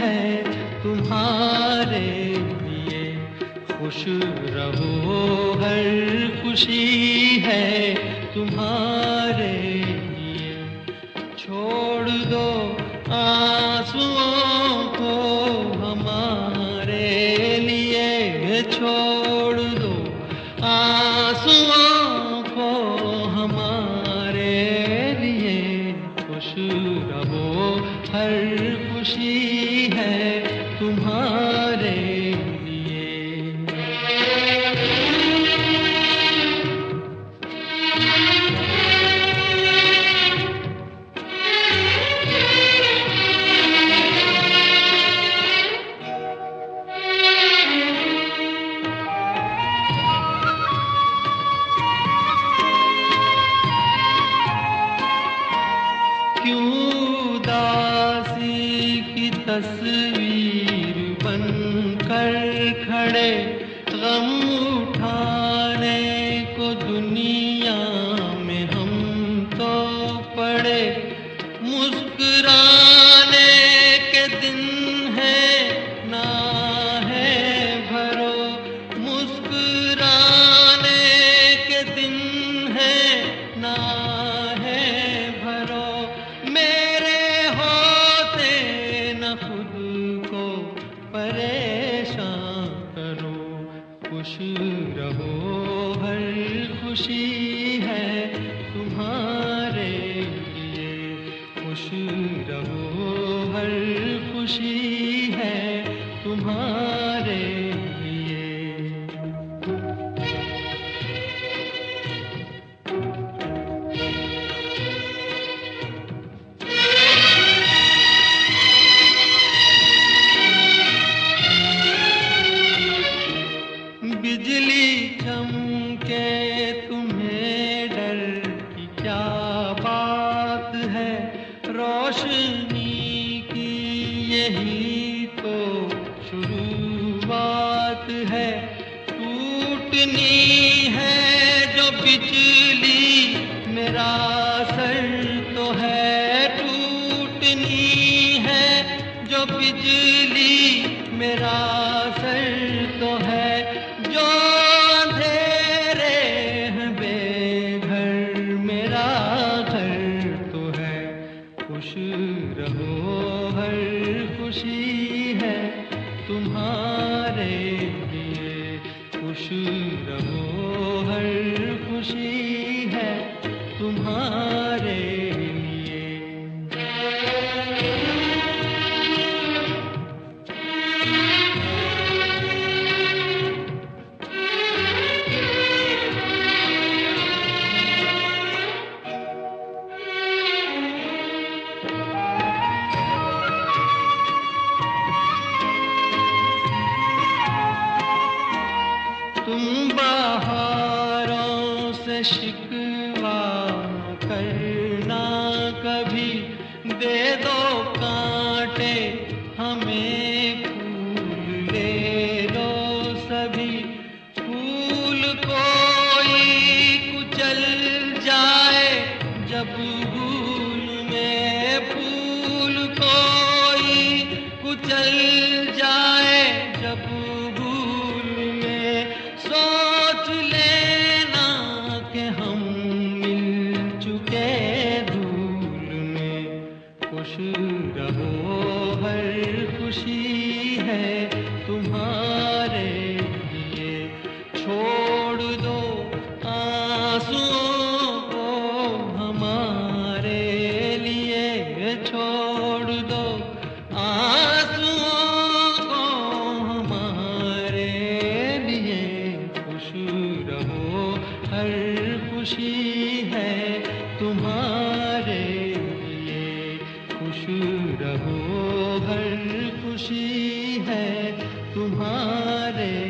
है तुम्हारे लिए। खुश रहो, हर खुशी है तुम्हारे लिए। छोड़ दो आंसुओं को हमारे लिए। छोड़ दो आंसुओं को हमारे लिए। खुश रहो, हर खुशी तुम्हारे लिए। क्यों दासी की तस्वीर name. खुश रहो हर खुशी है तुम्हारे लिए। खुश रहो हर खुशी है तुम्हारे रोशनी की यही तो शुरुआत है। टूटनी है जो बिजली, मेरा सर तो है। टूटनी है जो बिजली, मेरा खुश रहो हर खुशी है तुम्हारे। शिकवा करना कभी। दे दो कांटे, हमें फूल ले लो सभी। फूल कोई कुचल जाए, जब भूल में फूल कोई कुचल छोड़ दो आंसुओं को हमारे लिए। खुश रहो, हर खुशी है तुम्हारे लिए। खुश रहो, हर खुशी है तुम्हारे